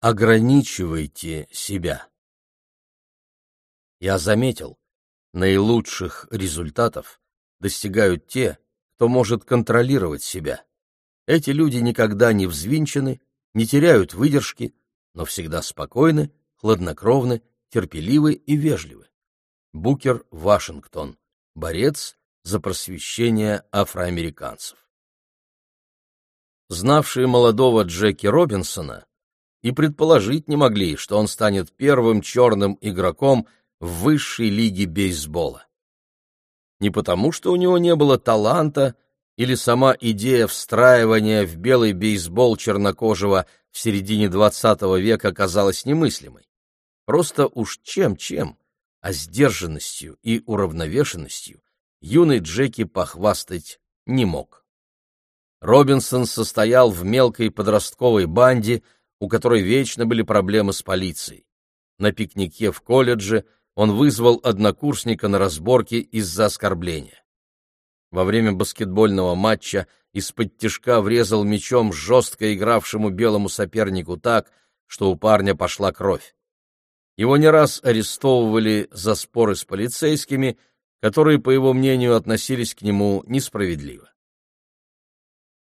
Ограничивайте себя. Я заметил, наилучших результатов достигают те, кто может контролировать себя. Эти люди никогда не взвинчены, не теряют выдержки, но всегда спокойны, хладнокровны, терпеливы и вежливы. Букер Вашингтон, борец за просвещение афроамериканцев. Знавшие молодого Джеки Робинсона и предположить не могли, что он станет первым черным игроком в высшей лиге бейсбола. Не потому, что у него не было таланта или сама идея встраивания в белый бейсбол чернокожего в середине XX века казалась немыслимой. Просто уж чем-чем, а сдержанностью и уравновешенностью юный Джеки похвастать не мог. Робинсон состоял в мелкой подростковой банде, у которой вечно были проблемы с полицией. На пикнике в колледже он вызвал однокурсника на разборки из-за оскорбления. Во время баскетбольного матча из-под тишка врезал мячом жестко игравшему белому сопернику так, что у парня пошла кровь. Его не раз арестовывали за споры с полицейскими, которые, по его мнению, относились к нему несправедливо.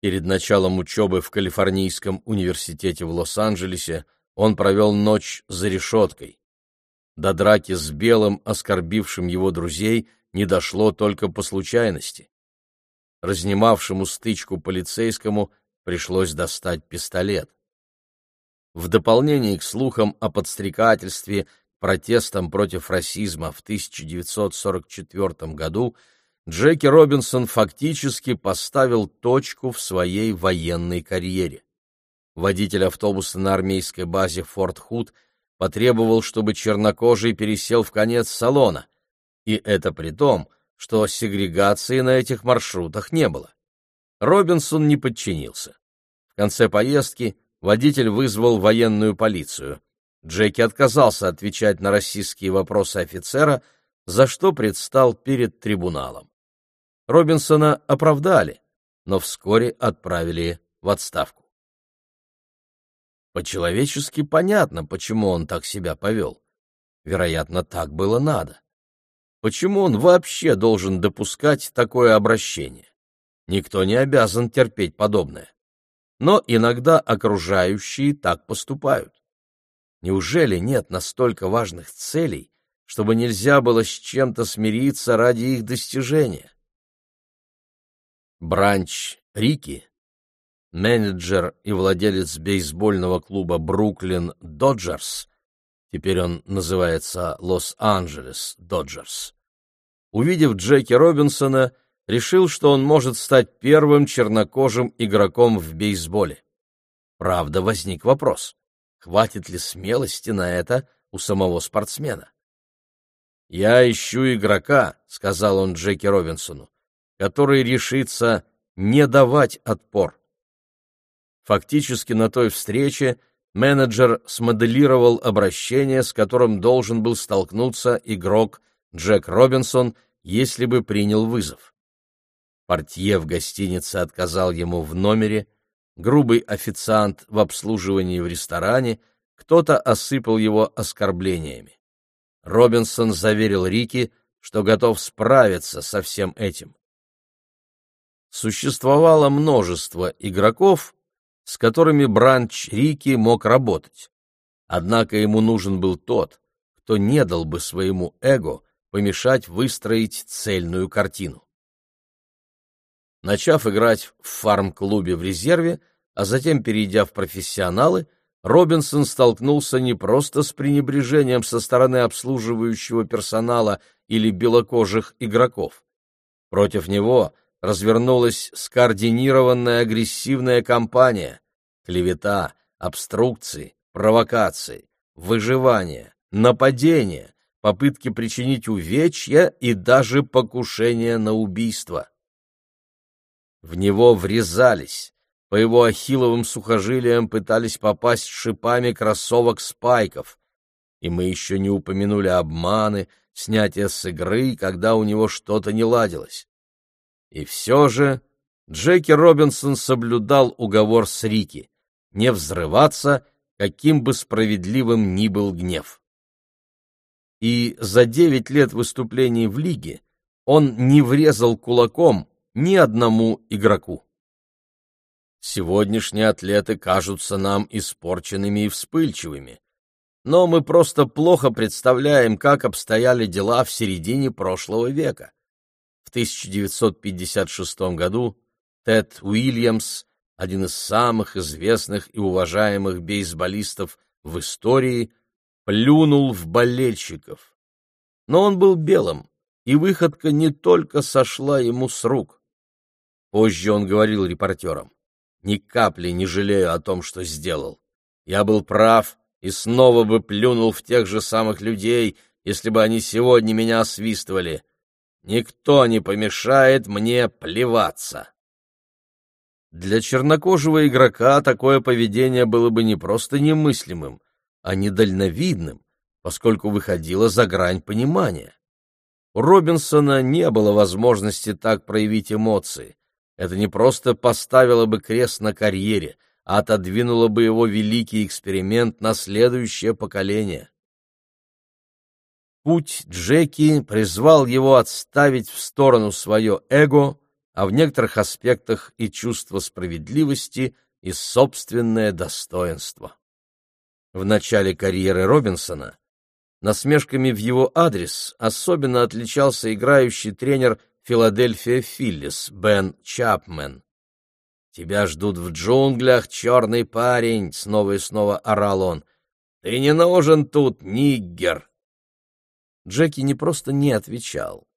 Перед началом учебы в Калифорнийском университете в Лос-Анджелесе он провел ночь за решеткой. До драки с белым, оскорбившим его друзей, не дошло только по случайности. Разнимавшему стычку полицейскому пришлось достать пистолет. В дополнение к слухам о подстрекательстве, протестам против расизма в 1944 году Джеки Робинсон фактически поставил точку в своей военной карьере. Водитель автобуса на армейской базе Форт Худ потребовал, чтобы чернокожий пересел в конец салона, и это при том, что сегрегации на этих маршрутах не было. Робинсон не подчинился. В конце поездки водитель вызвал военную полицию. Джеки отказался отвечать на российские вопросы офицера, за что предстал перед трибуналом. Робинсона оправдали, но вскоре отправили в отставку. По-человечески понятно, почему он так себя повел. Вероятно, так было надо. Почему он вообще должен допускать такое обращение? Никто не обязан терпеть подобное. Но иногда окружающие так поступают. Неужели нет настолько важных целей, чтобы нельзя было с чем-то смириться ради их достижения? Бранч Рики, менеджер и владелец бейсбольного клуба Бруклин Доджерс, теперь он называется Лос-Анджелес Доджерс, увидев Джеки Робинсона, решил, что он может стать первым чернокожим игроком в бейсболе. Правда, возник вопрос, хватит ли смелости на это у самого спортсмена. «Я ищу игрока», — сказал он Джеки Робинсону, который решится не давать отпор. Фактически на той встрече менеджер смоделировал обращение, с которым должен был столкнуться игрок Джек Робинсон, если бы принял вызов. Портье в гостинице отказал ему в номере, грубый официант в обслуживании в ресторане, кто-то осыпал его оскорблениями. Робинсон заверил Рики, что готов справиться со всем этим существовало множество игроков, с которыми Бранч Рики мог работать. Однако ему нужен был тот, кто не дал бы своему эго помешать выстроить цельную картину. Начав играть в фарм-клубе в резерве, а затем перейдя в профессионалы, Робинсон столкнулся не просто с пренебрежением со стороны обслуживающего персонала или белокожих игроков. Против него развернулась скоординированная агрессивная кампания. Клевета, обструкции, провокации, выживание, нападение, попытки причинить увечья и даже покушение на убийство. В него врезались, по его ахилловым сухожилиям пытались попасть шипами кроссовок спайков, и мы еще не упомянули обманы, снятие с игры, когда у него что-то не ладилось. И все же Джеки Робинсон соблюдал уговор с Рики — не взрываться каким бы справедливым ни был гнев. И за девять лет выступлений в лиге он не врезал кулаком ни одному игроку. Сегодняшние атлеты кажутся нам испорченными и вспыльчивыми, но мы просто плохо представляем, как обстояли дела в середине прошлого века. В 1956 году Тед Уильямс, один из самых известных и уважаемых бейсболистов в истории, плюнул в болельщиков. Но он был белым, и выходка не только сошла ему с рук. Позже он говорил репортерам, «Ни капли не жалею о том, что сделал. Я был прав и снова бы плюнул в тех же самых людей, если бы они сегодня меня освистывали. Никто не помешает мне плеваться». Для чернокожего игрока такое поведение было бы не просто немыслимым, а недальновидным, поскольку выходило за грань понимания. У Робинсона не было возможности так проявить эмоции. Это не просто поставило бы крест на карьере, а отодвинуло бы его великий эксперимент на следующее поколение. Путь Джеки призвал его отставить в сторону свое эго, а в некоторых аспектах и чувство справедливости, и собственное достоинство. В начале карьеры Робинсона Насмешками в его адрес особенно отличался играющий тренер Филадельфия Филлис Бен Чапмен. «Тебя ждут в джунглях, черный парень!» — снова и снова орал он. «Ты не нужен тут, ниггер!» Джеки не просто не отвечал.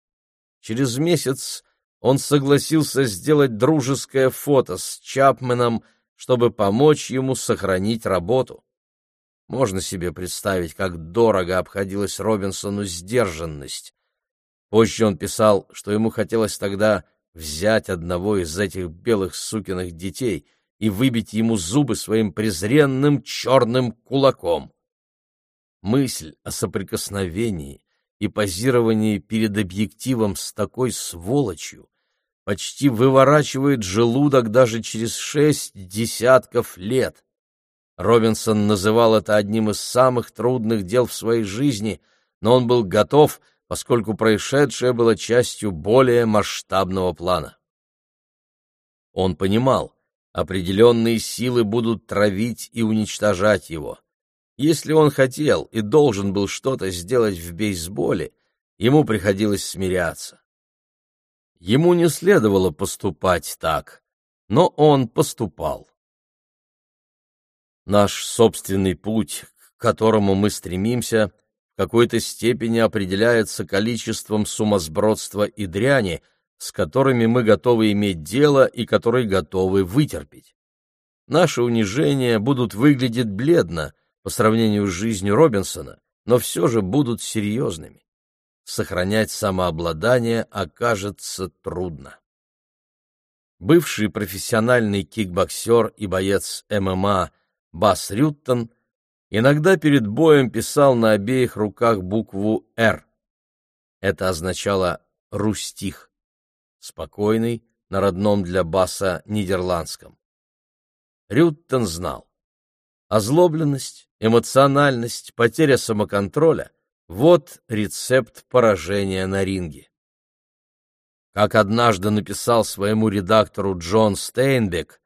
Через месяц он согласился сделать дружеское фото с Чапменом, чтобы помочь ему сохранить работу. Можно себе представить, как дорого обходилась Робинсону сдержанность. Позже он писал, что ему хотелось тогда взять одного из этих белых сукиных детей и выбить ему зубы своим презренным черным кулаком. Мысль о соприкосновении и позировании перед объективом с такой сволочью почти выворачивает желудок даже через шесть десятков лет. Робинсон называл это одним из самых трудных дел в своей жизни, но он был готов, поскольку происшедшее было частью более масштабного плана. Он понимал, определенные силы будут травить и уничтожать его. Если он хотел и должен был что-то сделать в бейсболе, ему приходилось смиряться. Ему не следовало поступать так, но он поступал. Наш собственный путь, к которому мы стремимся, в какой-то степени определяется количеством сумасбродства и дряни, с которыми мы готовы иметь дело и которые готовы вытерпеть. Наши унижения будут выглядеть бледно по сравнению с жизнью Робинсона, но все же будут серьезными. Сохранять самообладание окажется трудно. Бывший профессиональный кикбоксер и боец ММА Бас Рюттон иногда перед боем писал на обеих руках букву «Р». Это означало «рустих», спокойный, на родном для Баса нидерландском. Рюттон знал. Озлобленность, эмоциональность, потеря самоконтроля — вот рецепт поражения на ринге. Как однажды написал своему редактору Джон Стейнбек,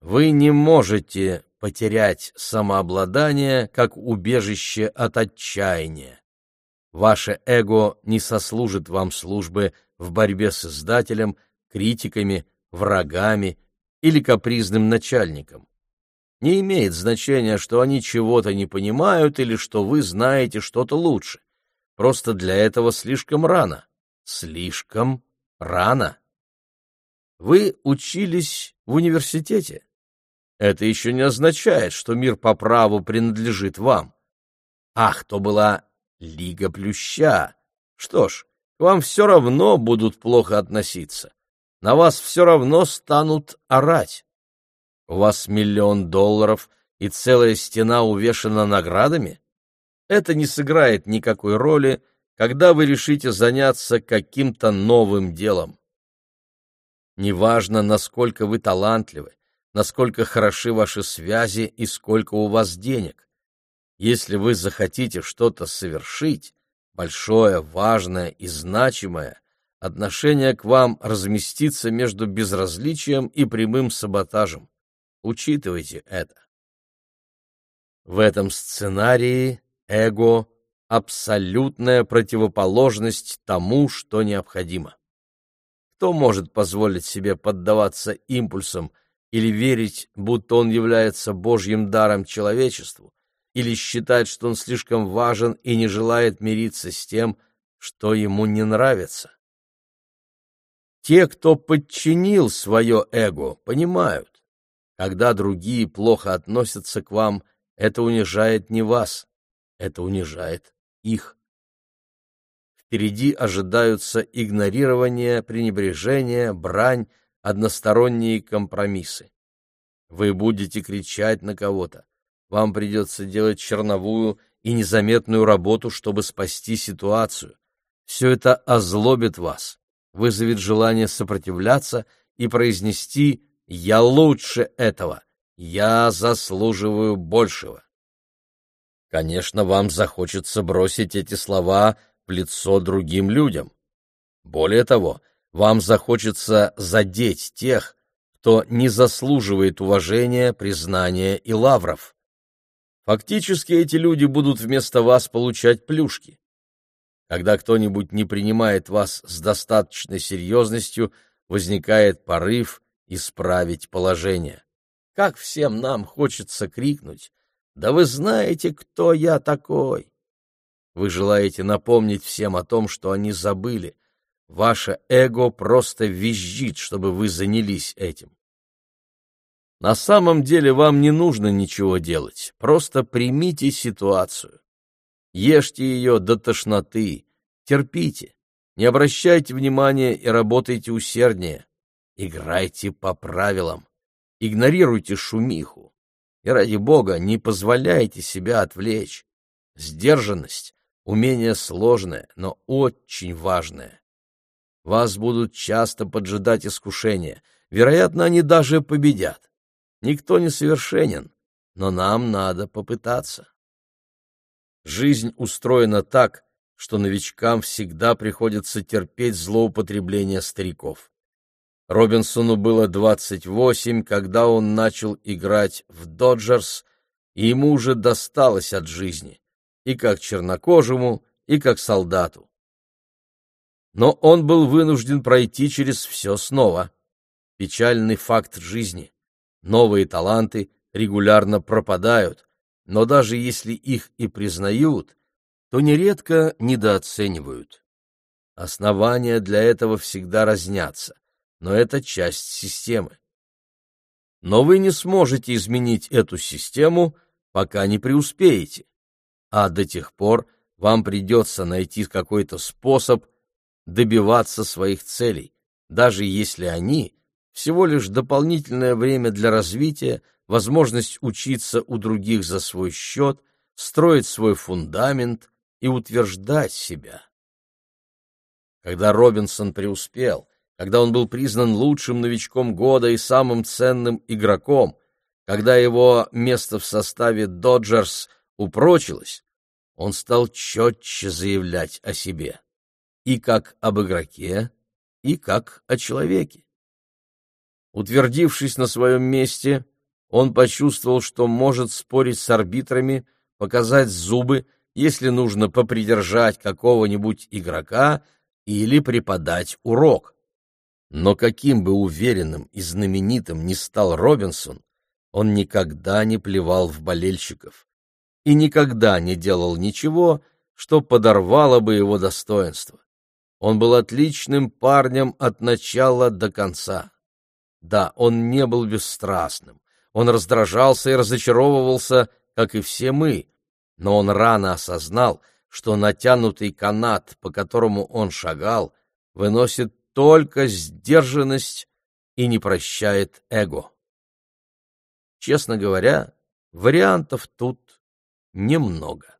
«Вы не можете потерять самообладание как убежище от отчаяния. Ваше эго не сослужит вам службы в борьбе с издателем, критиками, врагами или капризным начальником. Не имеет значения, что они чего-то не понимают или что вы знаете что-то лучше. Просто для этого слишком рано. Слишком рано. Вы учились в университете это еще не означает, что мир по праву принадлежит вам. Ах, то была Лига Плюща. Что ж, к вам все равно будут плохо относиться. На вас все равно станут орать. У вас миллион долларов и целая стена увешана наградами? Это не сыграет никакой роли, когда вы решите заняться каким-то новым делом. Неважно, насколько вы талантливы, насколько хороши ваши связи и сколько у вас денег. Если вы захотите что-то совершить, большое, важное и значимое, отношение к вам разместится между безразличием и прямым саботажем. Учитывайте это. В этом сценарии эго — абсолютная противоположность тому, что необходимо. Кто может позволить себе поддаваться импульсам или верить, будто он является Божьим даром человечеству, или считать, что он слишком важен и не желает мириться с тем, что ему не нравится? Те, кто подчинил свое эго, понимают, когда другие плохо относятся к вам, это унижает не вас, это унижает их. Впереди ожидаются игнорирование, пренебрежение, брань, односторонние компромиссы. Вы будете кричать на кого-то. Вам придется делать черновую и незаметную работу, чтобы спасти ситуацию. Все это озлобит вас, вызовет желание сопротивляться и произнести «я лучше этого», «я заслуживаю большего». Конечно, вам захочется бросить эти слова в лицо другим людям. Более того, вам захочется задеть тех, кто не заслуживает уважения, признания и лавров. Фактически эти люди будут вместо вас получать плюшки. Когда кто-нибудь не принимает вас с достаточной серьезностью, возникает порыв исправить положение. Как всем нам хочется крикнуть «Да вы знаете, кто я такой!» Вы желаете напомнить всем о том, что они забыли. Ваше эго просто визжит, чтобы вы занялись этим. На самом деле вам не нужно ничего делать, просто примите ситуацию. Ешьте ее до тошноты, терпите, не обращайте внимания и работайте усерднее. Играйте по правилам, игнорируйте шумиху. И ради бога не позволяйте себя отвлечь. Сдержанность Умение сложное, но очень важное. Вас будут часто поджидать искушения. Вероятно, они даже победят. Никто не совершенен, но нам надо попытаться. Жизнь устроена так, что новичкам всегда приходится терпеть злоупотребление стариков. Робинсону было 28, когда он начал играть в «Доджерс», и ему уже досталось от жизни и как чернокожему, и как солдату. Но он был вынужден пройти через все снова. Печальный факт жизни. Новые таланты регулярно пропадают, но даже если их и признают, то нередко недооценивают. Основания для этого всегда разнятся, но это часть системы. Но вы не сможете изменить эту систему, пока не преуспеете а до тех пор вам придется найти какой-то способ добиваться своих целей, даже если они всего лишь дополнительное время для развития, возможность учиться у других за свой счет, строить свой фундамент и утверждать себя. Когда Робинсон преуспел, когда он был признан лучшим новичком года и самым ценным игроком, когда его место в составе «Доджерс» упрочилось, он стал четче заявлять о себе, и как об игроке, и как о человеке. Утвердившись на своем месте, он почувствовал, что может спорить с арбитрами, показать зубы, если нужно попридержать какого-нибудь игрока или преподать урок. Но каким бы уверенным и знаменитым ни стал Робинсон, он никогда не плевал в болельщиков и никогда не делал ничего, что подорвало бы его достоинство. Он был отличным парнем от начала до конца. Да, он не был бесстрастным, он раздражался и разочаровывался, как и все мы, но он рано осознал, что натянутый канат, по которому он шагал, выносит только сдержанность и не прощает эго. Честно говоря, вариантов тут немного.